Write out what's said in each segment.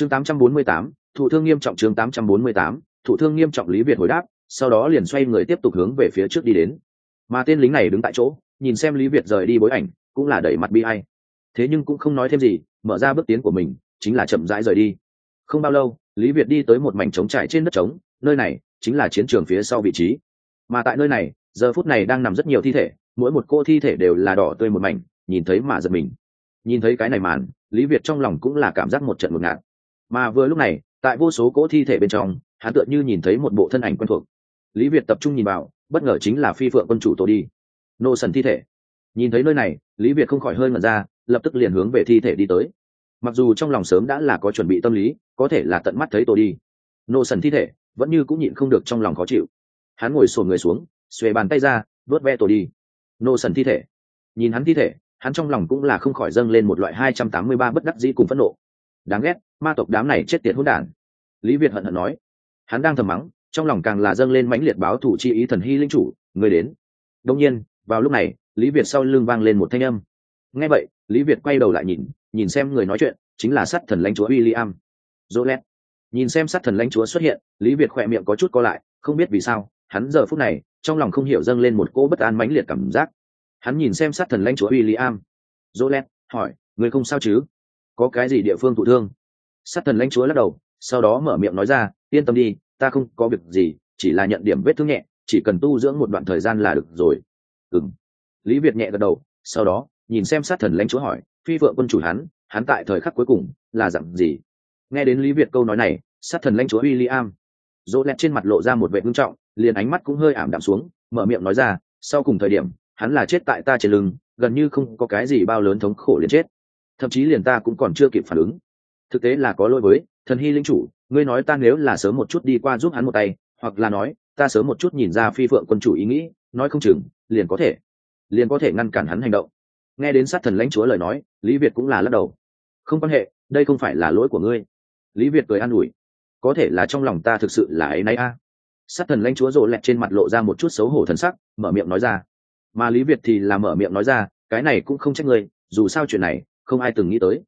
chương 848, thủ thương nghiêm trọng chương 848, thủ thương nghiêm trọng lý việt hồi đáp sau đó liền xoay người tiếp tục hướng về phía trước đi đến. Mà tên lính này đứng tại chỗ nhìn xem lý việt rời đi bối ảnh cũng là đẩy mặt bi ai, thế nhưng cũng không nói thêm gì mở ra bước tiến của mình chính là chậm rãi rời đi. Không bao lâu lý việt đi tới một mảnh trống trải trên đất trống nơi này chính là chiến trường phía sau vị trí. Mà tại nơi này giờ phút này đang nằm rất nhiều thi thể mỗi một cô thi thể đều là đỏ tươi một mảnh nhìn thấy mà giật mình. Nhìn thấy cái này màn lý việt trong lòng cũng là cảm giác một trận ngột ngạt mà vừa lúc này, tại vô số cỗ thi thể bên trong, hắn tựa như nhìn thấy một bộ thân ảnh quen thuộc. Lý việt tập trung nhìn vào, bất ngờ chính là phi phượng quân chủ tổ đi. Nô sần thi thể. Nhìn thấy nơi này, lý việt không khỏi hơi ngẩn ra, lập tức liền hướng về thi thể đi tới. Mặc dù trong lòng sớm đã là có chuẩn bị tâm lý, có thể là tận mắt thấy tổ đi. Nô sần thi thể, vẫn như cũng nhịn không được trong lòng khó chịu. Hắn ngồi sổ người xuống, xuề bàn tay ra vớt ve tổ đi. Nô sần thi thể. Nhìn hắn thi thể, hắn trong lòng cũng là không khỏi dâng lên một loại hai trăm tám mươi ba bất đắc dĩ cùng phẫn nộ đáng ghét, ma tộc đám này chết tiệt hỗn đản. Lý việt hận hận nói. Hắn đang thầm mắng, trong lòng càng là dâng lên mãnh liệt báo thủ chi ý thần hy linh chủ, người đến. Đông nhiên, vào lúc này, lý việt sau lưng vang lên một thanh âm. Nghe vậy, lý việt quay đầu lại nhìn nhìn xem người nói chuyện, chính là sát thần lãnh chúa w i l l i am jolet nhìn xem sát thần lãnh chúa xuất hiện, lý việt khỏe miệng có chút co lại, không biết vì sao, hắn giờ phút này, trong lòng không hiểu dâng lên một cỗ bất an mãnh liệt cảm giác. Hắn nhìn xem sát thần lãnh chúa w i l l i am jolet hỏi, người không sao chứ? Có cái gì địa phương thụ thương? Sát thần lãnh chúa lắc đầu, sau đó mở miệng nói ra, yên tâm đi, ta không có việc gì, chỉ là nhận điểm vết thương nhẹ, chỉ cần tu dưỡng một đoạn thời gian là được rồi. Ừng lý việt nhẹ gật đầu, sau đó, nhìn xem sát thần lãnh chúa hỏi, phi vợ quân chủ hắn hắn tại thời khắc cuối cùng là dặn gì? Nghe đến lý việt câu nói này, sát thần lãnh chúa w i l l i am dỗ lẹt trên mặt lộ ra một vệ ngưng trọng, liền ánh mắt cũng hơi ảm đạm xuống, mở miệng nói ra, sau cùng thời điểm, hắn là chết tại ta trên lưng, gần như không có cái gì bao lớn thống khổ liền chết thậm chí liền ta cũng còn chưa kịp phản ứng. Thực tế là có lỗi với thần hy linh chủ, ngươi nói ta nếu là sớm một chút đi qua giúp hắn một tay, hoặc là nói, ta sớm một chút nhìn ra phi phượng quân chủ ý nghĩ, nói không chừng, liền có thể, liền có thể ngăn cản hắn hành động. Nghe đến sát thần lãnh chúa lời nói, lý việt cũng là lắc đầu. Không quan hệ, đây không phải là lỗi của ngươi. Lý việt cười an ủi. Có thể là trong lòng ta thực sự là ấy nay a. Sát thần lãnh chúa rộ lẹt trên mặt lộ ra một chút xấu hổ thần sắc, mở miệng nói ra. Mà lý việt thì là mở miệng nói ra, cái này cũng không trách ngươi, dù sao chuyện này không ai từng nghĩ tới.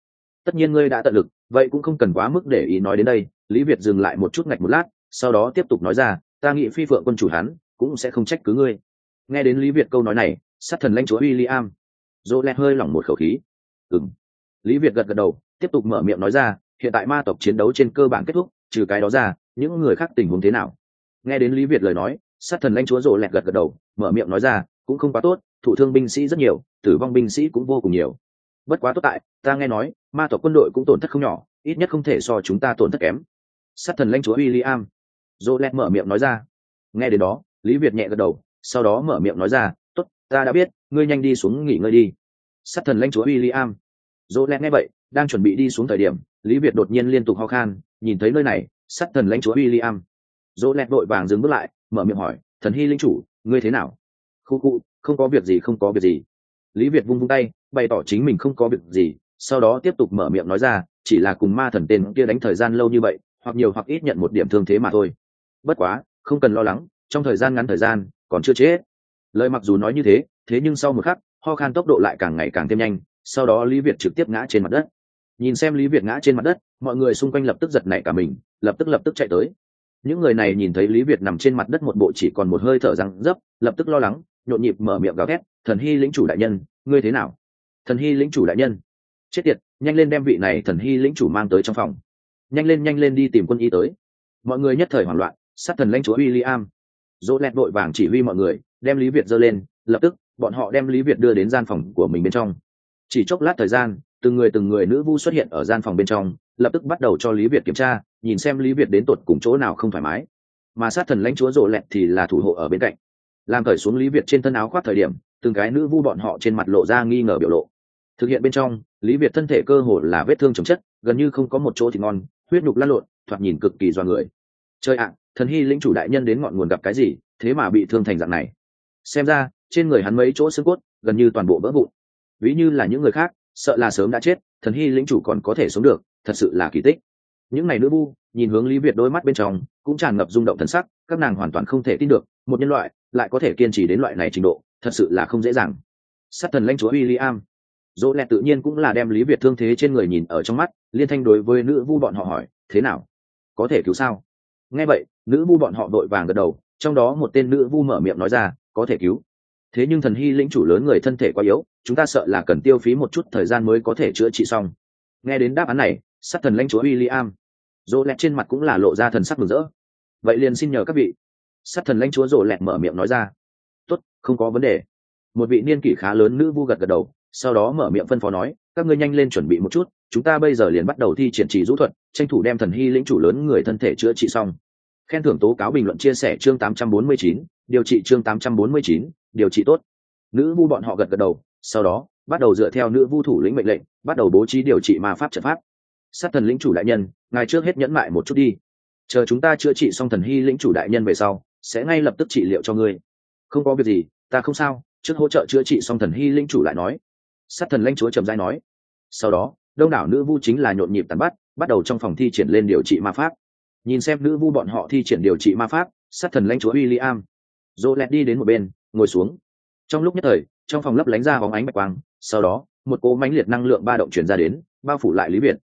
Tất nhiên ngươi đã tận lực, vậy cũng không cần quá mức để ý nói đến đây, lý việt dừng lại một chút ngạch một lát, sau đó tiếp tục nói ra, ta nghĩ phi phượng quân chủ hắn cũng sẽ không trách cứ ngươi. Nghe đến lý việt câu nói này, sát thần lãnh chúa w i l l i am dỗ lẹt hơi lỏng một khẩu khí. Ừng lý việt gật gật đầu, tiếp tục mở miệng nói ra, hiện tại ma tộc chiến đấu trên cơ bản kết thúc, trừ cái đó ra, những người khác tình huống thế nào? Nghe đến lý việt lời nói, sát thần lãnh chúa rộ lẹt gật gật đầu, mở miệng nói ra, cũng không quá tốt thủ thương binh sĩ rất nhiều, tử vong binh sĩ cũng vô cùng nhiều bất quá tốt tại, ta nghe nói, ma tộc quân đội cũng tổn thất không nhỏ, ít nhất không thể so chúng ta tổn thất kém. Sát thần lãnh chúa w i l l i am dô lẹt mở miệng nói ra. Nghe đến đó, lý việt nhẹ gật đầu, sau đó mở miệng nói ra t ố t ta đã biết, ngươi nhanh đi xuống nghỉ ngơi đi. Sát thần lãnh chúa w i l l i am dô lẹt nghe vậy, đang chuẩn bị đi xuống thời điểm, lý việt đột nhiên liên tục ho khan, nhìn thấy nơi này, sát thần lãnh chúa w i l l i am dô lẹt vội vàng dừng bước lại, mở miệng hỏi, thần hy linh chủ, ngươi thế nào? Khu khu, không có việc gì, không có việc gì lý việt vung vung tay, bày tỏ chính mình không có việc gì, sau đó tiếp tục mở miệng nói ra, chỉ là cùng ma thần tên kia đánh thời gian lâu như vậy, hoặc nhiều hoặc ít nhận một điểm thương thế mà thôi. Bất quá, không cần lo lắng, trong thời gian ngắn thời gian, còn chưa chết. Lời mặc dù nói như thế thế nhưng sau một khắc, ho khan tốc độ lại càng ngày càng thêm nhanh, sau đó lý việt trực tiếp ngã trên mặt đất. Nhìn xem lý việt ngã trên mặt đất, mọi người xung quanh lập tức giật nảy cả mình, lập tức lập tức chạy tới. Những người này nhìn thấy lý việt nằm trên mặt đất một bộ chỉ còn một hơi thở răng dấp lập tức lo lắng, nhộn nhịp mở miệng gào thét thần hy lĩnh chủ đại nhân, ngươi thế nào? Thần hy lĩnh chủ đại nhân. Chết tiệt, nhanh lên đem vị này thần hy lĩnh chủ mang tới trong phòng. Nhanh lên nhanh lên đi tìm quân y tới. Mọi người nhất thời hoảng loạn, sát thần lãnh chúa w i l l i am dỗ lẹt đội vàng chỉ huy mọi người, đem lý việt dơ lên, lập tức, bọn họ đem lý việt đưa đến gian phòng của mình bên trong. Chỉ chốc lát thời gian, từng người từng người nữ vu xuất hiện ở gian phòng bên trong, lập tức bắt đầu cho lý việt kiểm tra, nhìn xem lý việt đến tột cùng chỗ nào không thoải mái. Mà sát thần lãnh chúa rộ lẹt thì là thủ hộ ở bên cạnh. Làm cởi xuống lý việt trên thân áo khoác thời điểm từng cái nữ vu bọn họ trên mặt lộ ra nghi ngờ biểu lộ. Thực hiện bên trong, lý việt thân thể cơ hồ là vết thương chồng chất, gần như không có một chỗ thì ngon, huyết nhục lăn lộn, thoạt nhìn cực kỳ do người. Chơi ạ, thần hy lĩnh chủ đại nhân đến ngọn nguồn gặp cái gì, thế mà bị thương thành dạng này. Xem ra, trên người hắn mấy chỗ xương cốt, gần như toàn bộ vỡ vụn. Ví như là những người khác, sợ là sớm đã chết, thần hy lĩnh chủ còn có thể sống được, thật sự là kỳ tích. Những ngày nữ bu nhìn hướng lý việt đôi mắt bên trong, cũng tràn ngập rung động thần sắc, các nàng hoàn toàn không thể tin được, một nhân loại lại có thể kiên trì đến loại này trình độ thật sự là không dễ dàng. Sát thần lãnh chúa William. Dỗ lẹt tự nhiên cũng là đem lý việt thương thế trên người nhìn ở trong mắt, liên thanh đối với nữ vu bọn họ hỏi, thế nào? Có thể cứu sao? Nghe vậy, nữ vu bọn họ đội vàng gật đầu, trong đó một tên nữ vu mở miệng nói ra, có thể cứu. Thế nhưng thần hy lĩnh chủ lớn người thân thể quá yếu, chúng ta sợ là cần tiêu phí một chút thời gian mới có thể chữa trị xong. Nghe đến đáp án này, sát thần lãnh chúa William. Dỗ lẹt trên mặt cũng là lộ ra thần sắc mừng rỡ. Vậy liền xin nhờ các vị. Sát thần lãnh chúa Dỗ lẹt mở miệng nói ra tốt không có vấn đề. Một vị niên kỷ khá lớn nữ vu gật gật đầu sau đó mở miệng phân phó nói các ngươi nhanh lên chuẩn bị một chút chúng ta bây giờ liền bắt đầu thi triển trì rũ thuật tranh thủ đem thần hy lĩnh chủ lớn người thân thể chữa trị xong. Khen thưởng tố cáo bình luận chia sẻ chương 849, điều trị chương 849, điều trị tốt. Nữ vu bọn họ gật gật đầu sau đó bắt đầu dựa theo nữ vu thủ lĩnh mệnh lệnh bắt đầu bố trí điều trị ma pháp trận pháp. Sát thần lĩnh chủ đại nhân ngài trước hết nhẫn mại một chút đi. Chờ chúng ta chữa trị xong thần hy lĩnh chủ đại nhân về sau sẽ ngay lập tức trị liệu cho ngươi không có việc gì, ta không sao, trước hỗ trợ chữa trị xong thần hy linh chủ lại nói. Sát thần lãnh chúa trầm giai nói. Sau đó, đông đảo nữ vu chính là nhộn nhịp tàn bắt bắt đầu trong phòng thi triển lên điều trị ma pháp. Nhìn xem nữ vu bọn họ thi triển điều trị ma pháp, sát thần lãnh chúa w i l l i am dỗ lẹt đi đến một bên, ngồi xuống. Trong lúc nhất thời, trong phòng lấp lánh ra bóng ánh bạch quang, sau đó, một cỗ mãnh liệt năng lượng ba động chuyển ra đến, bao phủ lại lý việt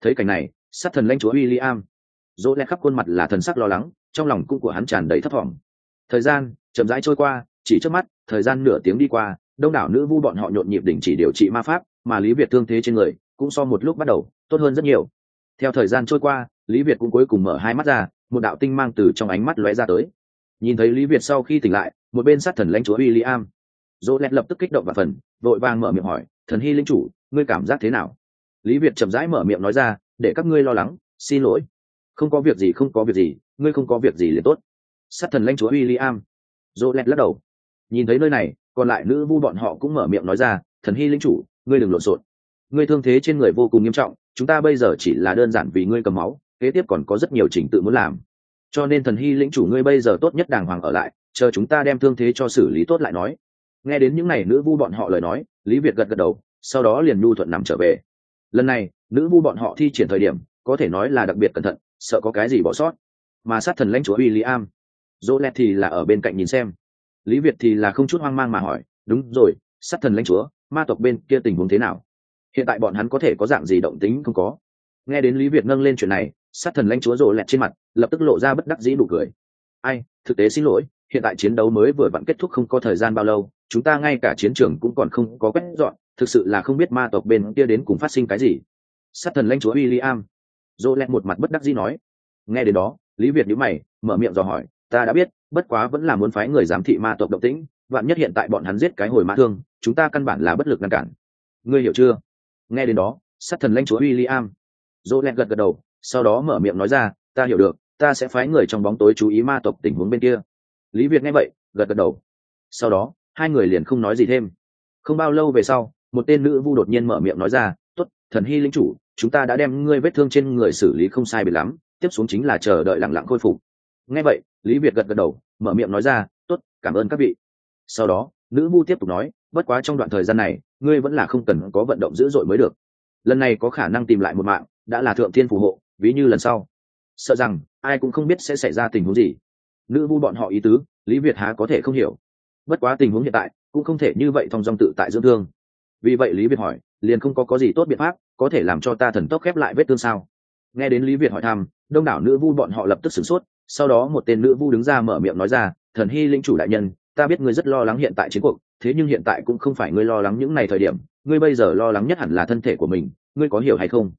thấy cảnh này, sát thần lãnh chúa w i l l i am dỗ lẹt khắp khuôn mặt là thần sắc lo lắng, trong lòng cung của hắn tràn đầy thấp thỏm thời gian chậm rãi trôi qua, chỉ trước mắt, thời gian nửa tiếng đi qua, đông đảo nữ vu bọn họ nhộn nhịp đỉnh chỉ điều trị ma pháp, mà lý việt thương thế trên người cũng so một lúc bắt đầu tốt hơn rất nhiều. Theo thời gian trôi qua, lý việt cũng cuối cùng mở hai mắt ra, một đạo tinh mang từ trong ánh mắt lóe ra tới. Nhìn thấy lý việt sau khi tỉnh lại, một bên sát thần lãnh chúa w i l l i am dỗ lẹt lập tức kích động và phần, vội vàng mở miệng hỏi, thần hy linh chủ, ngươi cảm giác thế nào? Lý việt chậm rãi mở miệng nói ra, để các ngươi lo lắng, xin lỗi. Không có việc gì, không có việc gì, ngươi không có việc gì liền tốt sát thần lãnh chúa William. Dỗ lẹt lắc đầu. Nhìn thấy nơi này, còn lại nữ vu bọn họ cũng mở miệng nói ra, thần hy lĩnh chủ, ngươi đừng lộn xộn. Ngươi thương thế trên người vô cùng nghiêm trọng, chúng ta bây giờ chỉ là đơn giản vì ngươi cầm máu, kế tiếp còn có rất nhiều trình tự muốn làm. Cho nên thần hy lĩnh chủ ngươi bây giờ tốt nhất đàng hoàng ở lại, chờ chúng ta đem thương thế cho xử lý tốt lại nói. Nghe đến những này, nữ vu bọn họ lời nói, lý việt gật gật đầu, sau đó liền nhu thuận nằm trở về. Lần này, nữ vu bọn họ thi triển thời điểm, có thể nói là đặc biệt cẩn thận, sợ có cái gì bỏ sót. Mà sát thần lãnh chúa William dỗ lẹt thì là ở bên cạnh nhìn xem. Lý việt thì là không chút hoang mang mà hỏi, đúng rồi, sát thần lãnh chúa, ma tộc bên kia tình huống thế nào? Hiện tại bọn hắn có thể có dạng gì động tính không có? Nghe đến lý việt nâng lên chuyện này, sát thần lãnh chúa rộ lẹt trên mặt lập tức lộ ra bất đắc dĩ đủ cười. Ai, thực tế xin lỗi, hiện tại chiến đấu mới vừa vặn kết thúc không có thời gian bao lâu, chúng ta ngay cả chiến trường cũng còn không có quét dọn, thực sự là không biết ma tộc bên kia đến cùng phát sinh cái gì. Sát thần lãnh chúa w i l l i am rộ lẹt một mặt bất đắc dĩ nói. Nghe đến đó, lý việt nhữ mày, mở miệng dò hỏi ta đã biết, bất quá vẫn là muốn phái người giám thị ma tộc động tĩnh, vạn nhất hiện tại bọn hắn giết cái hồi mã thương, chúng ta căn bản là bất lực ngăn cản. Ngươi hiểu chưa? Nghe đến đó, sát thần lãnh chúa w i l l i am dỗ lẹt gật gật đầu, sau đó mở miệng nói ra, ta hiểu được, ta sẽ phái người trong bóng tối chú ý ma tộc tình huống bên kia. Lý việt nghe vậy, gật gật đầu. Sau đó, hai người liền không nói gì thêm. Không bao lâu về sau, một tên nữ vu đột nhiên mở miệng nói ra t ố t thần hy linh chủ, chúng ta đã đem ngươi vết thương trên người xử lý không sai bị lắm, tiếp xuống chính là chờ đợi lặng lặng khôi phục nghe vậy, lý việt gật gật đầu, mở miệng nói ra t ố t cảm ơn các vị. Sau đó, nữ vu tiếp tục nói, bất quá trong đoạn thời gian này, ngươi vẫn là không cần có vận động dữ dội mới được. Lần này có khả năng tìm lại một mạng, đã là thượng thiên phù hộ, ví như lần sau. Sợ rằng, ai cũng không biết sẽ xảy ra tình huống gì. Nữ vu bọn họ ý tứ, lý việt há có thể không hiểu. Bất quá tình huống hiện tại, cũng không thể như vậy thong dong tự tại dưỡng thương. Vì vậy lý việt hỏi, liền không có có gì tốt biện pháp, có thể làm cho ta thần tốc khép lại vết thương sao? Nghe đến lý việt hỏi thăm, đông đảo nữ vu bọn họ lập tức sửng sốt sau đó một tên nữ vu đứng ra mở miệng nói ra, thần hy linh chủ đại nhân, ta biết ngươi rất lo lắng hiện tại chiến cuộc, thế nhưng hiện tại cũng không phải ngươi lo lắng những ngày thời điểm, ngươi bây giờ lo lắng nhất hẳn là thân thể của mình, ngươi có hiểu hay không?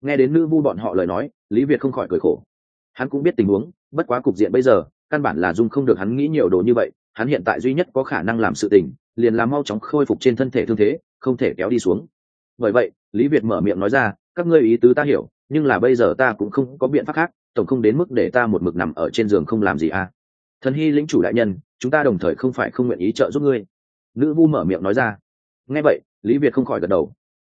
Nghe đến nữ vu bọn họ lời nói, lý việt không khỏi cười khổ. Hắn cũng biết tình huống, bất quá cục diện bây giờ, căn bản là dung không được hắn nghĩ nhiều đồ như vậy, hắn hiện tại duy nhất có khả năng làm sự tình, liền là mau chóng khôi phục trên thân thể thương thế, không thể kéo đi xuống. Bởi vậy, lý việt mở miệng nói ra, các ngươi ý tứ ta hiểu nhưng là bây giờ ta cũng không có biện pháp khác, tổng không đến mức để ta một mực nằm ở trên giường không làm gì à. Thần hy lĩnh chủ đại nhân, chúng ta đồng thời không phải không nguyện ý trợ giúp ngươi. Nữ vu mở miệng nói ra. Nghe vậy, lý việt không khỏi gật đầu.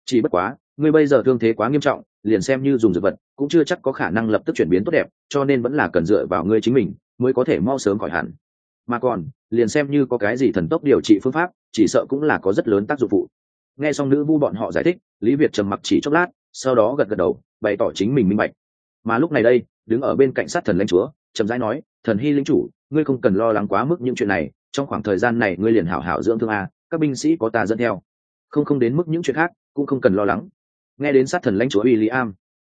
Chỉ bất quá, ngươi bây giờ thương thế quá nghiêm trọng, liền xem như dùng dược vật, cũng chưa chắc có khả năng lập tức chuyển biến tốt đẹp, cho nên vẫn là cần dựa vào ngươi chính mình, mới có thể mau sớm khỏi hẳn. Mà còn, liền xem như có cái gì thần tốc điều trị phương pháp, chỉ sợ cũng là có rất lớn tác dụng phụ. Nghe xong nữ vu bọn họ giải thích, lý việt trầm mặc chỉ chốc lát, sau đó gật gật đầu bày tỏ chính mình minh bạch. Mà lúc này đây, đứng ở bên cạnh sát thần lãnh chúa trầm rãi nói, thần hy lĩnh chủ, ngươi không cần lo lắng quá mức những chuyện này, trong khoảng thời gian này ngươi liền hảo hảo dưỡng thương a, các binh sĩ có ta dẫn theo. Không không đến mức những chuyện khác, cũng không cần lo lắng. Nghe đến sát thần lãnh chúa William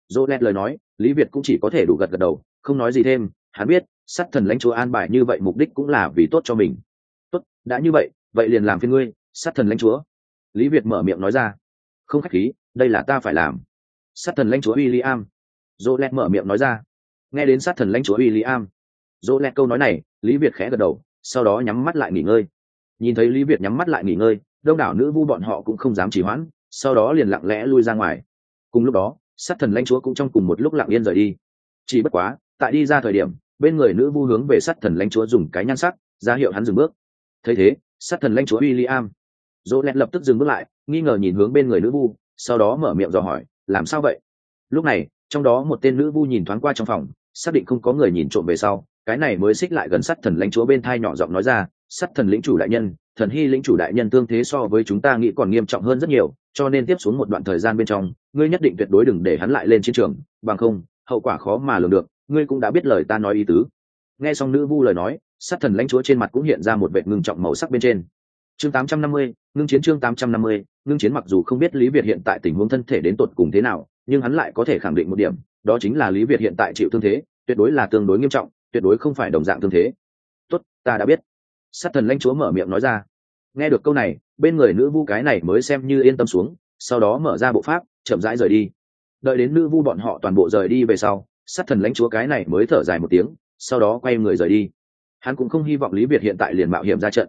dỗ lẹt lời nói, lý việt cũng chỉ có thể đủ gật gật đầu, không nói gì thêm, hắn biết, sát thần lãnh chúa an bài như vậy mục đích cũng là vì tốt cho mình. Tốt, đã như vậy vậy liền làm phiên ngươi, sát thần lãnh chúa. Lý việt mở miệng nói ra, không khách khí, đây là ta phải làm sát thần lãnh chúa William. Dỗ lẹt mở miệng nói ra. Nghe đến sát thần lãnh chúa William dỗ lẹt câu nói này lý việt khẽ gật đầu sau đó nhắm mắt lại nghỉ ngơi. Nhìn thấy lý việt nhắm mắt lại nghỉ ngơi đông đảo nữ vu bọn họ cũng không dám chỉ hoãn sau đó liền lặng lẽ lui ra ngoài. Cùng lúc đó sát thần lãnh chúa cũng trong cùng một lúc lặng yên rời đi. Chỉ bất quá tại đi ra thời điểm bên người nữ vu hướng về sát thần lãnh chúa dùng cái nhan sắc ra hiệu hắn dừng bước. Thấy thế sát thần lãnh chúa William, dỗ lẹt lập tức dừng bước lại nghi ngờ nhìn hướng bên người nữ vu sau đó mở miệng dò hỏi làm sao vậy? Lúc này, trong đó một tên nữ vu nhìn thoáng qua trong phòng, xác định không có người nhìn trộm về sau, cái này mới xích lại gần sát thần lãnh chúa bên thai nhỏ giọng nói ra, sát thần lĩnh chủ đại nhân, thần hy lĩnh chủ đại nhân tương thế so với chúng ta nghĩ còn nghiêm trọng hơn rất nhiều, cho nên tiếp xuống một đoạn thời gian bên trong, ngươi nhất định tuyệt đối đừng để hắn lại lên chiến trường, bằng không, hậu quả khó mà lường được, ngươi cũng đã biết lời ta nói ý tứ. Nghe xong nữ vu lời nói, sát thần lãnh chúa trên mặt cũng hiện ra một vệ ngưng trọng màu sắc bên trên chương 850, ngưng chiến chương 850, ngưng chiến mặc dù không biết lý việt hiện tại tình huống thân thể đến tột cùng thế nào nhưng hắn lại có thể khẳng định một điểm đó chính là lý việt hiện tại chịu thương thế tuyệt đối là tương đối nghiêm trọng tuyệt đối không phải đồng dạng thương thế. Tốt ta đã biết. Sát thần lãnh chúa mở miệng nói ra. Nghe được câu này bên người nữ vu cái này mới xem như yên tâm xuống sau đó mở ra bộ pháp chậm rãi rời đi. Đợi đến nữ vu bọn họ toàn bộ rời đi về sau sát thần lãnh chúa cái này mới thở dài một tiếng sau đó quay người rời đi. Hắn cũng không hy vọng lý việt hiện tại liền mạo hiểm ra trận.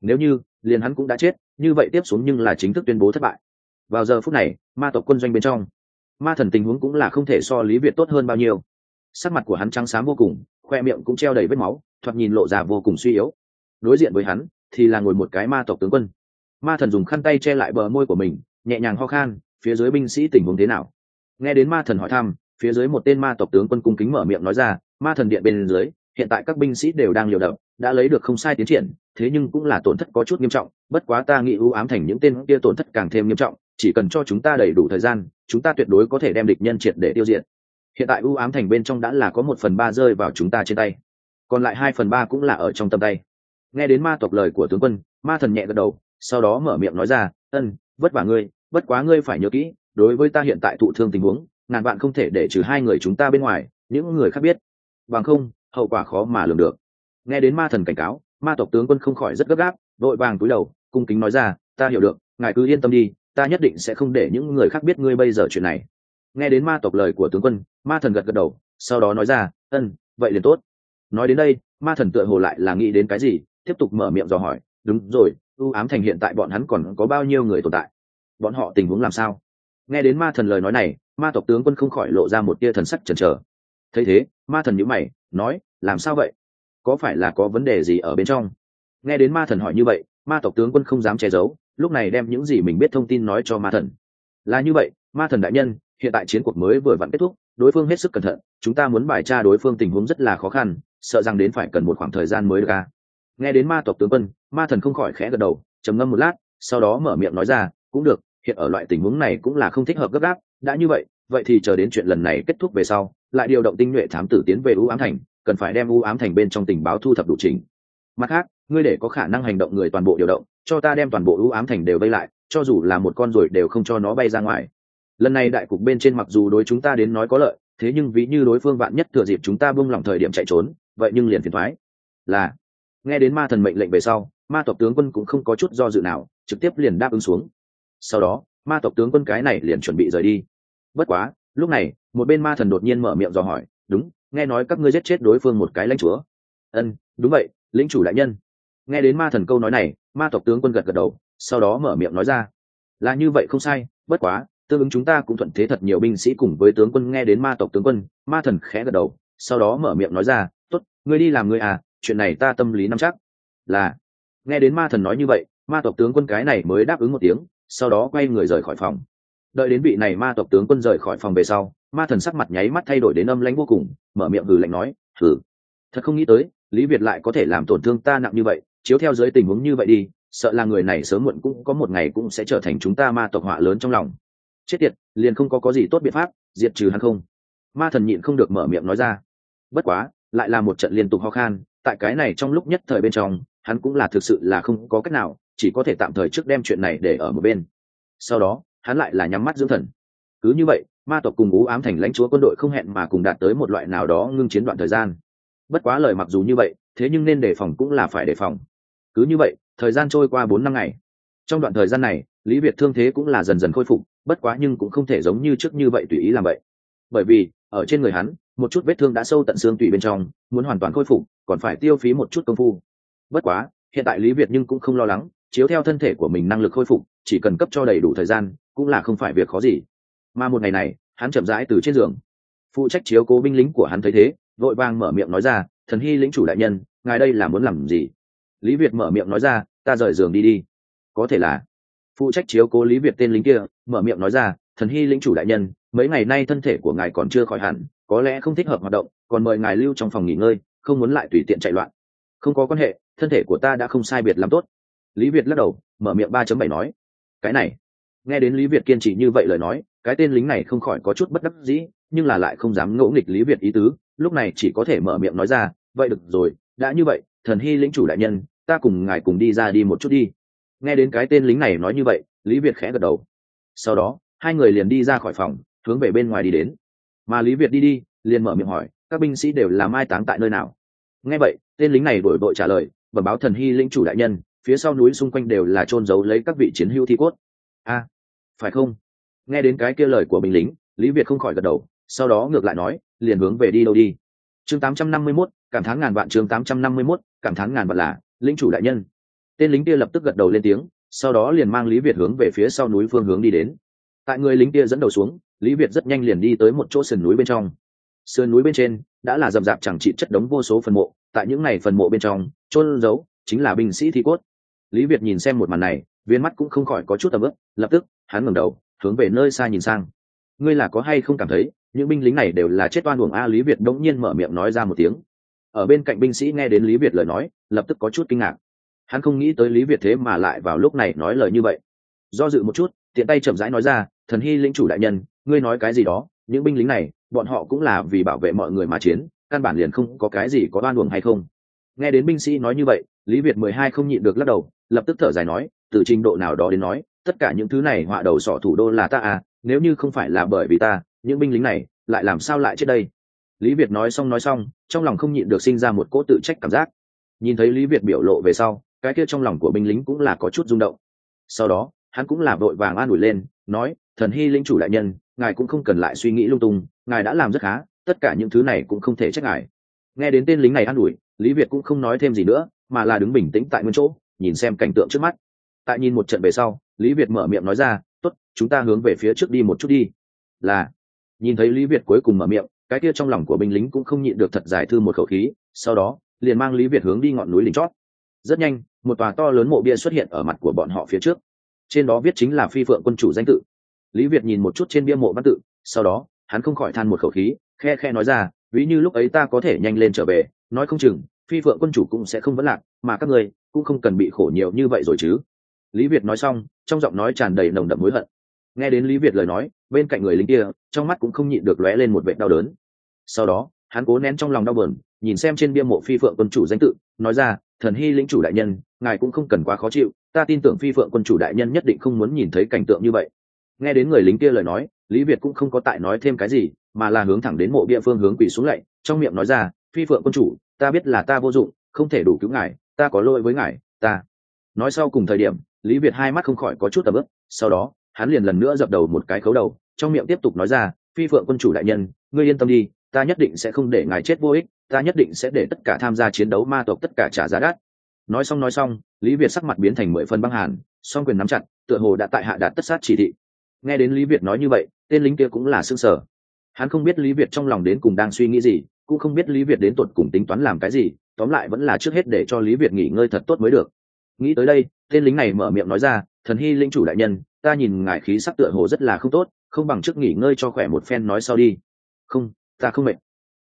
Nếu như liền hắn cũng đã chết, như vậy tiếp xuống nhưng là chính thức tuyên bố thất bại. Vào giờ phút này, ma tộc quân doanh bên trong, ma thần tình huống cũng là không thể so lý việt tốt hơn bao nhiêu. Sắc mặt của hắn trắng xám vô cùng, khoe miệng cũng treo đầy vết máu, thoạt nhìn lộ ra vô cùng suy yếu. Đối diện với hắn, thì là ngồi một cái ma tộc tướng quân. Ma thần dùng khăn tay che lại bờ môi của mình, nhẹ nhàng ho khan, phía dưới binh sĩ tình huống thế nào? Nghe đến ma thần hỏi thăm, phía dưới một tên ma tộc tướng quân cung kính mở miệng nói ra, ma thần điện bên dưới, hiện tại các binh sĩ đều đang liều đập đã lấy được không sai tiến triển, thế nhưng cũng là tổn thất có chút nghiêm trọng, bất quá ta nghĩ ưu ám thành những tên kia tổn thất càng thêm nghiêm trọng, chỉ cần cho chúng ta đầy đủ thời gian, chúng ta tuyệt đối có thể đem địch nhân triệt để tiêu diệt. Hiện tại ưu ám thành bên trong đã là có một phần ba rơi vào chúng ta trên tay, còn lại hai phần ba cũng là ở trong tâm tay. Nghe đến ma tộc lời của tướng quân, ma thần nhẹ gật đầu, sau đó mở miệng nói ra, ân, vất vả ngươi, bất quá ngươi phải nhớ kỹ, đối với ta hiện tại thụ thương tình huống, ngàn bạn không thể để trừ hai người chúng ta bên ngoài, những người khác biết. Bằng không, hậu quả khó mà lường được nghe đến ma thần cảnh cáo, ma tộc tướng quân không khỏi rất gấp gáp, vội vàng túi đầu, cung kính nói ra, ta hiểu được, ngài cứ yên tâm đi, ta nhất định sẽ không để những người khác biết ngươi bây giờ chuyện này. Nghe đến ma tộc lời của tướng quân, ma thần gật gật đầu, sau đó nói ra ân vậy liền tốt. Nói đến đây, ma thần tựa hồ lại là nghĩ đến cái gì, tiếp tục mở miệng dò hỏi, đúng rồi, ưu ám thành hiện tại bọn hắn còn có bao nhiêu người tồn tại? Bọn họ tình huống làm sao? Nghe đến ma thần lời nói này, ma tộc tướng quân không khỏi lộ ra một tia thần sắc chần chờ. Thấy thế, ma thần nhữ mày, nói, làm sao vậy? Có phải là có vấn đề gì ở bên trong? Nghe đến ma thần hỏi như vậy, ma tộc tướng quân không dám che giấu, lúc này đem những gì mình biết thông tin nói cho ma thần. Là như vậy, ma thần đại nhân, hiện tại chiến cuộc mới vừa vặn kết thúc, đối phương hết sức cẩn thận, chúng ta muốn bài tra đối phương tình huống rất là khó khăn, sợ rằng đến phải cần một khoảng thời gian mới được ca nghe đến ma tộc tướng quân, ma thần không khỏi khẽ gật đầu, trầm ngâm một lát, sau đó mở miệng nói ra, cũng được, hiện ở loại tình huống này cũng là không thích hợp gấp gáp, đã như vậy vậy thì chờ đến chuyện lần này kết thúc về sau, lại điều động tinh nhuệ thám tử tiến về u ám thành cần phải đem u ám thành bên trong tình báo thu thập đủ trình. Mặt khác, ngươi để có khả năng hành động người toàn bộ điều động, cho ta đem toàn bộ u ám thành đều vây lại, cho dù là một con ruồi đều không cho nó bay ra ngoài. Lần này đại cục bên trên mặc dù đối chúng ta đến nói có lợi, thế nhưng ví như đối phương vạn nhất thừa dịp chúng ta bung lỏng thời điểm chạy trốn, vậy nhưng liền phiền thoái là, nghe đến ma thần mệnh lệnh về sau, ma tộc tướng quân cũng không có chút do dự nào, trực tiếp liền đáp ứng xuống. Sau đó, ma tộc tướng quân cái này liền chuẩn bị rời đi. Bất quá, lúc này, một bên ma thần đột nhiên mở miệng dò hỏi, đúng nghe nói các ngươi giết chết đối phương một cái lãnh chúa. Ân, đúng vậy, lĩnh chủ đại nhân. Nghe đến ma thần câu nói này, ma tộc tướng quân gật gật đầu, sau đó mở miệng nói ra. Là như vậy không sai, bất quá, tương ứng chúng ta cũng thuận thế thật nhiều binh sĩ cùng với tướng quân nghe đến ma tộc tướng quân, ma thần khẽ gật đầu, sau đó mở miệng nói ra, tốt, ngươi đi làm ngươi à chuyện này ta tâm lý nắm chắc. Là, nghe đến ma thần nói như vậy, ma tộc tướng quân cái này mới đáp ứng một tiếng, sau đó quay người rời khỏi phòng đợi đến vị này ma tộc tướng quân rời khỏi phòng về sau, ma thần sắc mặt nháy mắt thay đổi đến âm lãnh vô cùng, mở miệng hừ lạnh nói, hừ, thật không nghĩ tới, lý việt lại có thể làm tổn thương ta nặng như vậy, chiếu theo dưới tình huống như vậy đi, sợ là người này sớm muộn cũng có một ngày cũng sẽ trở thành chúng ta ma tộc họa lớn trong lòng. Chết tiệt, liền không có có gì tốt biện pháp, diệt trừ hắn không? Ma thần nhịn không được mở miệng nói ra. Bất quá, lại là một trận liên tục ho khan, tại cái này trong lúc nhất thời bên trong, hắn cũng là thực sự là không có cách nào, chỉ có thể tạm thời trước đem chuyện này để ở một bên. Sau đó hắn lại là nhắm mắt dưỡng thần. Cứ như vậy, ma tộc cùng ú ám thành lãnh chúa quân đội không hẹn mà cùng đạt tới một loại nào đó ngưng chiến đoạn thời gian. Bất quá lời mặc dù như vậy, thế nhưng nên đề phòng cũng là phải đề phòng. Cứ như vậy, thời gian trôi qua bốn năm ngày. Trong đoạn thời gian này, lý việt thương thế cũng là dần dần khôi phục, bất quá nhưng cũng không thể giống như trước như vậy tùy ý làm vậy. Bởi vì, ở trên người hắn, một chút vết thương đã sâu tận xương tủy bên trong, muốn hoàn toàn khôi phục, còn phải tiêu phí một chút công phu. Bất quá, hiện tại lý việt nhưng cũng không lo lắng, chiếu theo thân thể của mình năng lực khôi phục, chỉ cần cấp cho đầy đủ thời gian cũng là không phải việc khó gì. Mà một ngày này, hắn chậm rãi từ trên giường. Phụ trách chiếu cố binh lính của hắn thấy thế, vội vàng mở miệng nói ra, thần hy lĩnh chủ đại nhân, ngài đây là muốn làm gì? Lý việt mở miệng nói ra, ta rời giường đi đi. Có thể là. Phụ trách chiếu cố lý việt tên lính kia, mở miệng nói ra, thần hy lĩnh chủ đại nhân, mấy ngày nay thân thể của ngài còn chưa khỏi hẳn, có lẽ không thích hợp hoạt động, còn mời ngài lưu trong phòng nghỉ ngơi, không muốn lại tùy tiện chạy loạn. Không có quan hệ, thân thể của ta đã không sai biệt lắm tốt. Lý việt lắc đầu, mở miệng ba chấm bảy nói, cái này nghe đến lý việt kiên trì như vậy lời nói, cái tên lính này không khỏi có chút bất đắc dĩ, nhưng là lại không dám ngỗ nghịch lý việt ý tứ, lúc này chỉ có thể mở miệng nói ra, vậy được rồi, đã như vậy, thần hy lĩnh chủ đại nhân, ta cùng ngài cùng đi ra đi một chút đi. Nghe đến cái tên lính này nói như vậy, lý việt khẽ gật đầu. Sau đó, hai người liền đi ra khỏi phòng, hướng về bên ngoài đi đến. Mà lý việt đi đi, liền mở miệng hỏi, các binh sĩ đều là mai táng tại nơi nào? Nghe vậy, tên lính này đổi đội trả lời và báo thần hy lĩnh chủ đại nhân, phía sau núi xung quanh đều là trôn giấu lấy các vị chiến hữu thi cốt. A phải không? Nghe đến cái kia lời của binh lính lý việt không khỏi gật đầu sau đó ngược lại nói liền hướng về đi đâu đi. Chương 851, cảm thán ngàn vạn chương 851, cảm thán ngàn vạn là lĩnh chủ đại nhân. Tên lính kia lập tức gật đầu lên tiếng sau đó liền mang lý việt hướng về phía sau núi phương hướng đi đến. Tại người lính kia dẫn đầu xuống lý việt rất nhanh liền đi tới một chỗ sườn núi bên trong. Sườn núi bên trên đã là rậm rạp chẳng trị chất đống vô số phần mộ tại những này phần mộ bên trong trôn giấu chính là binh sĩ thi cốt. Lý việt nhìn xem một màn này viên mắt cũng không khỏi có chút tầm ức lập tức hắn ngẩng đầu, hướng về nơi xa nhìn sang. Ngươi là có hay không cảm thấy, những binh lính này đều là chết oan uổng a? Lý việt đống nhiên mở miệng nói ra một tiếng. Ở bên cạnh binh sĩ nghe đến lý việt lời nói, lập tức có chút kinh ngạc. Hắn không nghĩ tới lý việt thế mà lại vào lúc này nói lời như vậy. Do dự một chút, tiện tay chậm rãi nói ra, thần hy lĩnh chủ đại nhân, ngươi nói cái gì đó? Những binh lính này, bọn họ cũng là vì bảo vệ mọi người mà chiến, căn bản liền không có cái gì có oan uổng hay không? Nghe đến binh sĩ nói như vậy, lý việt mười hai không nhịn được lắc đầu, lập tức thở dài nói, từ trình độ nào đó đến nói tất cả những thứ này họa đầu sọ thủ đô là ta à nếu như không phải là bởi vì ta, những binh lính này lại làm sao lại chết đây? Lý việt nói xong nói xong, trong lòng không nhịn được sinh ra một cỗ tự trách cảm giác. Nhìn thấy lý việt biểu lộ về sau, cái kia trong lòng của binh lính cũng là có chút rung động. Sau đó, hắn cũng là vội vàng an ủi lên, nói, thần hy linh chủ đại nhân, ngài cũng không cần lại suy nghĩ lung tung, ngài đã làm rất khá, tất cả những thứ này cũng không thể trách ngài. Nghe đến tên lính này an ủi, lý việt cũng không nói thêm gì nữa, mà là đứng bình tĩnh tại nguyên chỗ, nhìn xem cảnh tượng trước mắt. Tại nhìn một trận về sau lý việt mở miệng nói ra t ố t chúng ta hướng về phía trước đi một chút đi. Là. Nhìn thấy lý việt cuối cùng mở miệng, cái kia trong lòng của binh lính cũng không nhịn được thật giải thư một khẩu khí, sau đó, liền mang lý việt hướng đi ngọn núi lính chót. Rất nhanh, một tòa to lớn mộ bia xuất hiện ở mặt của bọn họ phía trước. Trên đó viết chính là phi phượng quân chủ danh tự. Lý việt nhìn một chút trên bia mộ văn tự, sau đó, hắn không khỏi than một khẩu khí, khe khe nói ra, ví như lúc ấy ta có thể nhanh lên trở về, nói không chừng, phi phượng quân chủ cũng sẽ không vấn lạc, mà các người cũng không cần bị khổ nhiều như vậy rồi chứ lý việt nói xong, trong giọng nói tràn đầy nồng đậm hối hận. Nghe đến lý việt lời nói, bên cạnh người lính kia, trong mắt cũng không nhịn được lóe lên một vệ đau đớn. Sau đó, hắn cố nén trong lòng đau bờn nhìn xem trên bia mộ phi phượng quân chủ danh tự, nói ra, thần hy lĩnh chủ đại nhân, ngài cũng không cần quá khó chịu, ta tin tưởng phi phượng quân chủ đại nhân nhất định không muốn nhìn thấy cảnh tượng như vậy. Nghe đến người lính kia lời nói, lý việt cũng không có tại nói thêm cái gì, mà là hướng thẳng đến mộ bia phương hướng quỳ xuống lạy, trong miệng nói ra, phi phượng quân chủ, ta biết là ta vô dụng, không thể đủ cứu ngài, ta có lỗi với ngài, ta. Nói sau cùng thời điểm lý việt hai mắt không khỏi có chút tầm ức sau đó, hắn liền lần nữa dập đầu một cái khấu đầu, trong miệng tiếp tục nói ra, phi phượng quân chủ đại nhân, ngươi yên tâm đi, ta nhất định sẽ không để ngài chết vô ích, ta nhất định sẽ để tất cả tham gia chiến đấu ma tộc tất cả trả giá đắt. Nói xong nói xong, lý việt sắc mặt biến thành mười phân băng hàn, song quyền nắm chặt, tựa hồ đã tại hạ đạt tất sát chỉ thị. Nghe đến lý việt nói như vậy, tên lính kia cũng là s ư ơ n g sở hắn không biết lý việt trong lòng đến cùng đang suy nghĩ gì, cũng không biết lý việt đến tột cùng tính toán làm cái gì, tóm lại vẫn là trước hết để cho lý việt nghỉ ngơi thật tốt mới được nghĩ tới đây tên lính này mở miệng nói ra thần hy linh chủ đại nhân ta nhìn ngại khí sắc tựa hồ rất là không tốt không bằng trước nghỉ ngơi cho khỏe một phen nói sau đi. Không ta không mệt.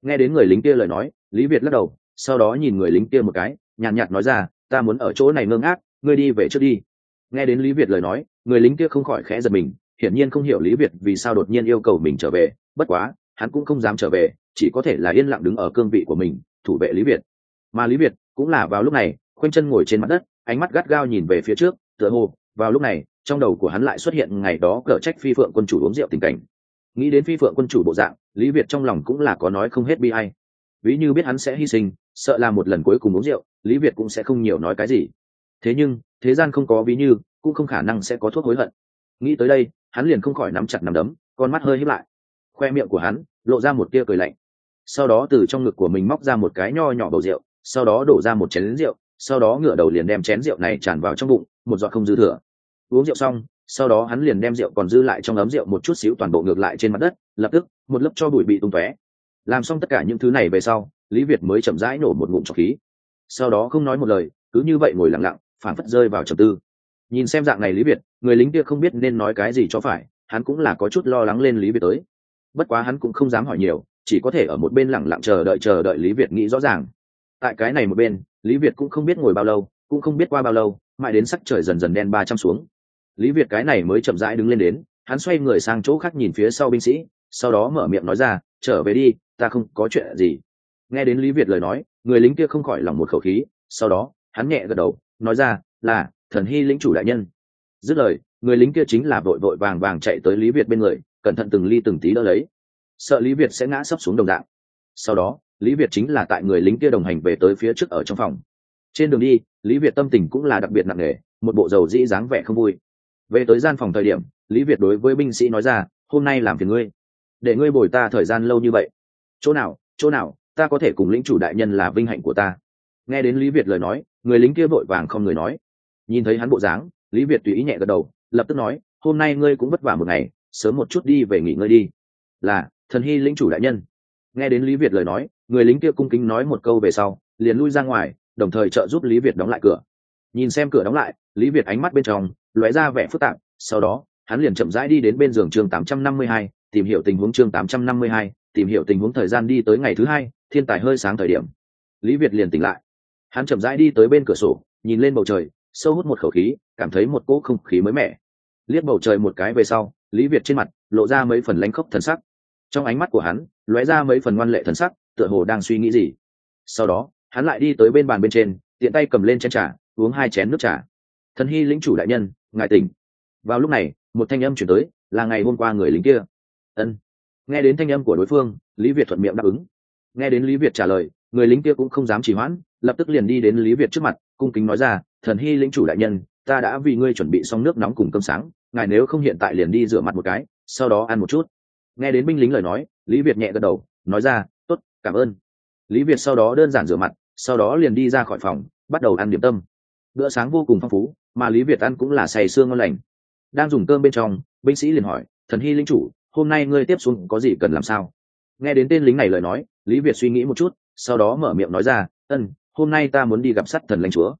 Nghe đến người lính kia lời nói lý việt lắc đầu sau đó nhìn người lính kia một cái nhàn nhạt, nhạt nói ra ta muốn ở chỗ này ngơ ngác ngươi đi về trước đi. Nghe đến lý việt lời nói người lính kia không khỏi khẽ giật mình hiển nhiên không hiểu lý việt vì sao đột nhiên yêu cầu mình trở về bất quá hắn cũng không dám trở về chỉ có thể là yên lặng đứng ở cương vị của mình thủ vệ lý việt. Mà lý việt cũng là vào lúc này khoanh chân ngồi trên mặt đất ánh mắt gắt gao nhìn về phía trước, tựa hồ, vào lúc này, trong đầu của hắn lại xuất hiện ngày đó cở trách phi phượng quân chủ uống rượu tình cảnh. Nghĩ đến phi phượng quân chủ bộ dạng, lý việt trong lòng cũng là có nói không hết bi hay ví như biết hắn sẽ hy sinh, sợ là một lần cuối cùng uống rượu, lý việt cũng sẽ không nhiều nói cái gì. Thế nhưng, thế gian không có ví như, cũng không khả năng sẽ có thuốc hối hận. Nghĩ tới đây, hắn liền không khỏi nắm chặt nắm đấm, con mắt hơi hít lại. Khoe miệng của hắn, lộ ra một tia cười lạnh. Sau đó từ trong ngực của mình móc ra một cái nho nhỏ bầu rượu, sau đó đổ ra một chén rượu sau đó ngửa đầu liền đem chén rượu này tràn vào trong bụng, một giọt không dư thừa. Uống rượu xong, sau đó hắn liền đem rượu còn dư lại trong ấm rượu một chút xíu toàn bộ ngược lại trên mặt đất, lập tức, một lớp cho bụi bị tung tóe. Làm xong tất cả những thứ này về sau, lý việt mới chậm rãi nổ một ngụm trọc khí. Sau đó không nói một lời, cứ như vậy ngồi lặng lặng phản phất rơi vào trầm tư. Nhìn xem dạng này lý việt, người lính kia không biết nên nói cái gì cho phải, hắn cũng là có chút lo lắng lên lý việt tới. Bất quá hắn cũng không dám hỏi nhiều, chỉ có thể ở một bên lẳng lặng chờ đợi chờ đợi lý việt nghĩ rõ ràng. Tại cái này một bên lý việt cũng không biết ngồi bao lâu, cũng không biết qua bao lâu, mãi đến sắc trời dần dần đen ba trăm xuống. Lý việt cái này mới chậm rãi đứng lên đến, hắn xoay người sang chỗ khác nhìn phía sau binh sĩ, sau đó mở miệng nói ra, trở về đi, ta không có chuyện gì. Nghe đến lý việt lời nói, người lính kia không khỏi lòng một khẩu khí, sau đó, hắn nhẹ gật đầu, nói ra, là, thần hy lính chủ đại nhân. Dứt lời, người lính kia chính là vội vội vàng vàng chạy tới lý việt bên người, cẩn thận từng ly từng tí đỡ lấy. Sợ lý việt sẽ ngã sấp xuống đồng dạng. Sau đó lý việt chính là tại người lính kia đồng hành về tới phía trước ở trong phòng. Trên đường đi, lý việt tâm tình cũng là đặc biệt nặng nề, một bộ dầu dĩ dáng vẻ không vui. Về tới gian phòng thời điểm, lý việt đối với binh sĩ nói ra, hôm nay làm phiền ngươi. Để ngươi bồi ta thời gian lâu như vậy. Chỗ nào chỗ nào, ta có thể cùng lĩnh chủ đại nhân là vinh hạnh của ta. Nghe đến lý việt lời nói, người lính kia vội vàng không người nói. Nhìn thấy hắn bộ dáng, lý việt tùy ý nhẹ gật đầu, lập tức nói, hôm nay ngươi cũng vất vả một ngày, sớm một chút đi về nghỉ ngơi đi. Là, thần hy lĩnh chủ đại nhân nghe đến lý việt lời nói người lính kia cung kính nói một câu về sau liền lui ra ngoài đồng thời trợ giúp lý việt đóng lại cửa. Nhìn xem cửa đóng lại lý việt ánh mắt bên trong lóe ra vẻ phức tạp sau đó hắn liền chậm rãi đi đến bên giường chương 852, tìm hiểu tình huống chương 852, tìm hiểu tình huống thời gian đi tới ngày thứ hai thiên tài hơi sáng thời điểm. Lý việt liền tỉnh lại. Hắn chậm rãi đi tới bên cửa sổ nhìn lên bầu trời sâu hút một khẩu khí cảm thấy một cỗ không khí mới mẻ. Liếc bầu trời một cái về sau lý việt trên mặt lộ ra mấy phần lanh khốc thần sắc trong ánh mắt của hắn, lóe ra mấy phần ngoan lệ thần sắc, tựa hồ đang suy nghĩ gì. Sau đó, hắn lại đi tới bên bàn bên trên, tiện tay cầm lên chén trà, uống hai chén nước trà. Thần hy lĩnh chủ đại nhân, ngài tỉnh. Vào lúc này, một thanh âm chuyển tới, là ngày hôm qua người lính kia. Ân. Nghe đến thanh âm của đối phương, lý việt thuận miệng đáp ứng. Nghe đến lý việt trả lời, người lính kia cũng không dám chỉ hoãn, lập tức liền đi đến lý việt trước mặt, cung kính nói ra, thần hy lĩnh chủ đại nhân, ta đã vì ngươi chuẩn bị xong nước nóng cùng cơm sáng, ngài nếu không hiện tại liền đi rửa mặt một cái, sau đó ăn một chút nghe đến binh lính lời nói, lý việt nhẹ gật đầu, nói ra t ố t cảm ơn. Lý việt sau đó đơn giản rửa mặt, sau đó liền đi ra khỏi phòng, bắt đầu ăn điểm tâm. Bữa sáng vô cùng phong phú, mà lý việt ăn cũng là xày xương ngon lành. Đang dùng cơm bên trong, binh sĩ liền hỏi, thần hy lính chủ, hôm nay ngươi tiếp xuống có gì cần làm sao? Nghe đến tên lính này lời nói, lý việt suy nghĩ một chút, sau đó mở miệng nói ra, ân, hôm nay ta muốn đi gặp sát thần lãnh chúa.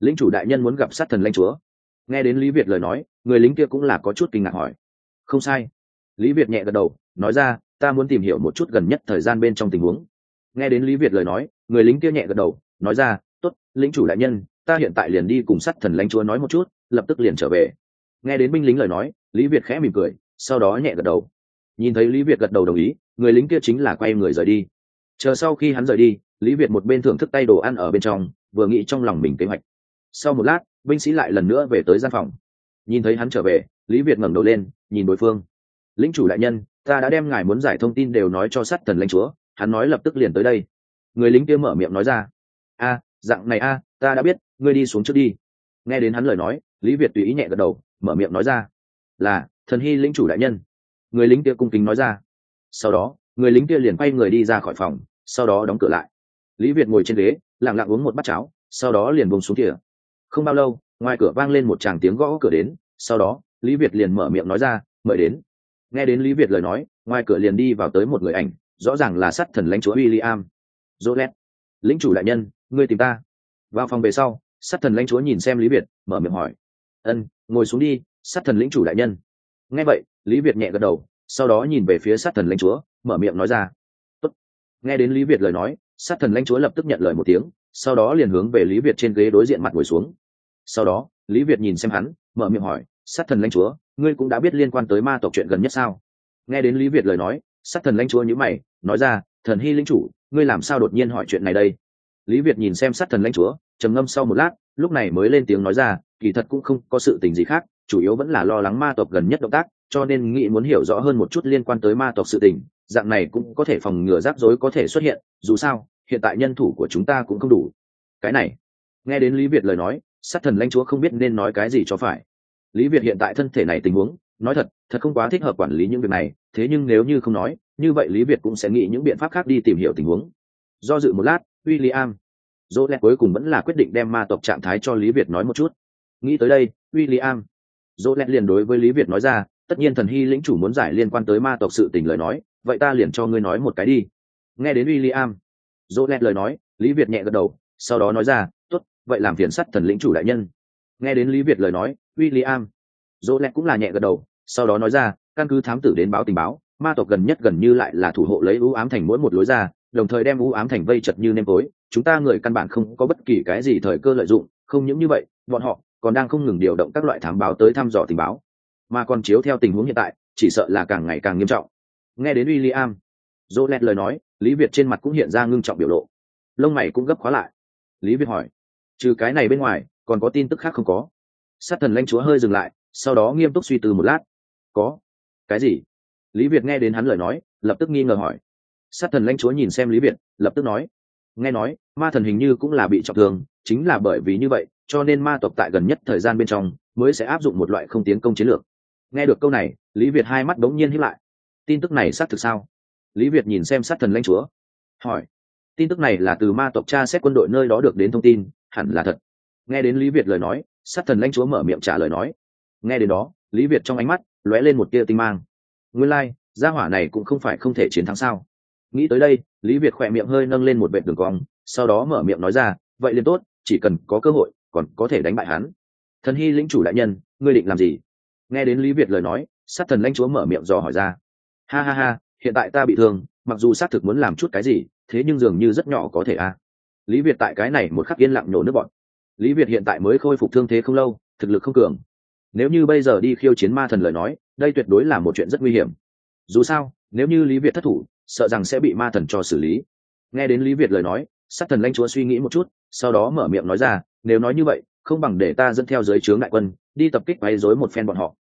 Lính chủ đại nhân muốn gặp sát thần lãnh chúa. Nghe đến lý việt lời nói, người lính kia cũng là có chút kinh ngạc hỏi, không sai lý việt nhẹ gật đầu, nói ra, ta muốn tìm hiểu một chút gần nhất thời gian bên trong tình huống. Nghe đến lý việt lời nói, người lính kia nhẹ gật đầu, nói ra t ố t lính chủ đại nhân, ta hiện tại liền đi cùng sát thần lãnh chúa nói một chút, lập tức liền trở về. Nghe đến binh lính lời nói, lý việt khẽ mỉm cười, sau đó nhẹ gật đầu. Nhìn thấy lý việt gật đầu đồng ý, người lính kia chính là quay người rời đi. Chờ sau khi hắn rời đi, lý việt một bên thưởng thức tay đồ ăn ở bên trong, vừa nghĩ trong lòng mình kế hoạch. Sau một lát, binh sĩ lại lần nữa về tới gian phòng. Nhìn thấy hắn trở về, lý việt ngẩng đầu lên, nhìn đối phương lính chủ đại nhân, ta đã đem ngài muốn giải thông tin đều nói cho sát thần lãnh chúa, hắn nói lập tức liền tới đây. Người lính kia mở miệng nói ra. A, dạng này a, ta đã biết, ngươi đi xuống trước đi. Nghe đến hắn lời nói, lý việt tùy ý nhẹ gật đầu, mở miệng nói ra. Là, thần hy lính chủ đại nhân. Người lính kia cung kính nói ra. Sau đó, người lính kia liền quay người đi ra khỏi phòng, sau đó đóng cửa lại. Lý việt ngồi trên ghế, lặng lặng uống một bát cháo, sau đó liền bông xuống thìa. Không bao lâu, ngoài cửa vang lên một tràng tiếng gõ cửa đến, sau đó, lý việt liền mở miệng nói ra, mời đến nghe đến lý việt lời nói, ngoài cửa liền đi vào tới một người ảnh, rõ ràng là sát thần lãnh chúa w i l l i am jolet lính chủ đại nhân, ngươi tìm ta. Vào phòng về sau, sát thần lãnh chúa nhìn xem lý việt, mở miệng hỏi. Ân, ngồi xuống đi, sát thần lĩnh chủ đại nhân. Nghe vậy, lý việt nhẹ gật đầu, sau đó nhìn về phía sát thần lãnh chúa, mở miệng nói ra. Tốt. nghe đến lý việt lời nói, sát thần lãnh chúa lập tức nhận lời một tiếng, sau đó liền hướng về lý việt trên ghế đối diện mặt ngồi xuống. Sau đó, lý việt nhìn xem hắn, mở miệng hỏi, sát thần lãnh chúa ngươi cũng đã biết liên quan tới ma tộc chuyện gần nhất sao? Nghe đến lý việt lời nói, sát thần lãnh chúa nhữ mày, nói ra, thần hy linh chủ, ngươi làm sao đột nhiên hỏi chuyện này đây? Lý việt nhìn xem sát thần lãnh chúa, trầm ngâm sau một lát, lúc này mới lên tiếng nói ra, kỳ thật cũng không có sự tình gì khác, chủ yếu vẫn là lo lắng ma tộc gần nhất động tác, cho nên nghĩ muốn hiểu rõ hơn một chút liên quan tới ma tộc sự tình, dạng này cũng có thể phòng ngừa rắc rối có thể xuất hiện, dù sao, hiện tại nhân thủ của chúng ta cũng không đủ. Cái này, nghe đến lý việt lời nói, sát thần lãnh chúa không biết nên nói cái gì cho phải lý việt hiện tại thân thể này tình huống, nói thật thật không quá thích hợp quản lý những việc này, thế nhưng nếu như không nói, như vậy lý việt cũng sẽ nghĩ những biện pháp khác đi tìm hiểu tình huống. Do dự một lát w i l l i am dỗ lẹt cuối cùng vẫn là quyết định đem ma tộc trạng thái cho lý việt nói một chút. Nghĩ tới đây w i l l i am dỗ lẹt liền đối với lý việt nói ra, tất nhiên thần hy lĩnh chủ muốn giải liên quan tới ma tộc sự tình lời nói, vậy ta liền cho ngươi nói một cái đi. Nghe đến w i l l i am dỗ lẹt lời nói, lý việt nhẹ gật đầu, sau đó nói ra t ố t vậy làm phiền sắt thần lĩnh chủ đại nhân nghe đến lý việt lời nói w i l l i am dỗ lẹt cũng là nhẹ gật đầu, sau đó nói ra, căn cứ thám tử đến báo tình báo, ma tộc gần nhất gần như lại là thủ hộ lấy ưu ám thành mỗi một lối ra, đồng thời đem ưu ám thành vây chật như nêm tối. Chúng ta người căn bản không có bất kỳ cái gì thời cơ lợi dụng, không những như vậy, bọn họ còn đang không ngừng điều động các loại thám báo tới thăm dò tình báo. Mà còn chiếu theo tình huống hiện tại, chỉ sợ là càng ngày càng nghiêm trọng. Nghe đến w i l l i am dỗ lẹt lời nói, lý việt trên mặt cũng hiện ra ngưng trọng biểu lộ. Lông mày cũng gấp khóa lại. Lý việt hỏi, trừ cái này bên ngoài còn có tin tức khác không có. Sát thần lanh chúa hơi dừng lại, sau đó nghiêm túc suy tư một lát. Có. Cái gì? Lý việt nghe đến hắn lời nói, lập tức nghi ngờ hỏi. Sát thần lãnh chúa nhìn xem lý việt, lập tức nói. Nghe nói, ma thần hình như cũng là bị trọng thương, chính là bởi vì như vậy, cho nên ma tộc tại gần nhất thời gian bên trong mới sẽ áp dụng một loại không tiến công chiến lược. Nghe được câu này, lý việt hai mắt đống nhiên hiếp lại. Tin tức này xác thực sao? Lý việt nhìn xem sát thần lãnh chúa, hỏi. Tin tức này là từ ma tộc cha xét quân đội nơi đó được đến thông tin, hẳn là thật nghe đến lý việt lời nói sát thần lãnh chúa mở miệng trả lời nói. Nghe đến đó lý việt trong ánh mắt lóe lên một tia tinh mang. Nguyên lai、like, gia hỏa này cũng không phải không thể chiến thắng sao? Nghĩ tới đây lý việt khỏe miệng hơi nâng lên một vệt đường cong sau đó mở miệng nói ra vậy liền tốt chỉ cần có cơ hội còn có thể đánh bại hắn. Thần hy lĩnh chủ đại nhân ngươi định làm gì? Nghe đến lý việt lời nói sát thần lãnh chúa mở miệng dò hỏi ra. Ha ha ha hiện tại ta bị thương mặc dù xác thực muốn làm chút cái gì thế nhưng dường như rất nhỏ có thể a. À. lý việt tại cái này một khắc yên lặng nhổ nước bọn lý việt hiện tại mới khôi phục thương thế không lâu, thực lực không cường. Nếu như bây giờ đi khiêu chiến ma thần lời nói, đây tuyệt đối là một chuyện rất nguy hiểm. Dù sao, nếu như lý việt thất thủ, sợ rằng sẽ bị ma thần cho xử lý. Nghe đến lý việt lời nói, sát thần lãnh chúa suy nghĩ một chút, sau đó mở miệng nói ra, nếu nói như vậy, không bằng để ta dẫn theo giới trướng đại quân, đi tập kích quấy rối một phen bọn họ.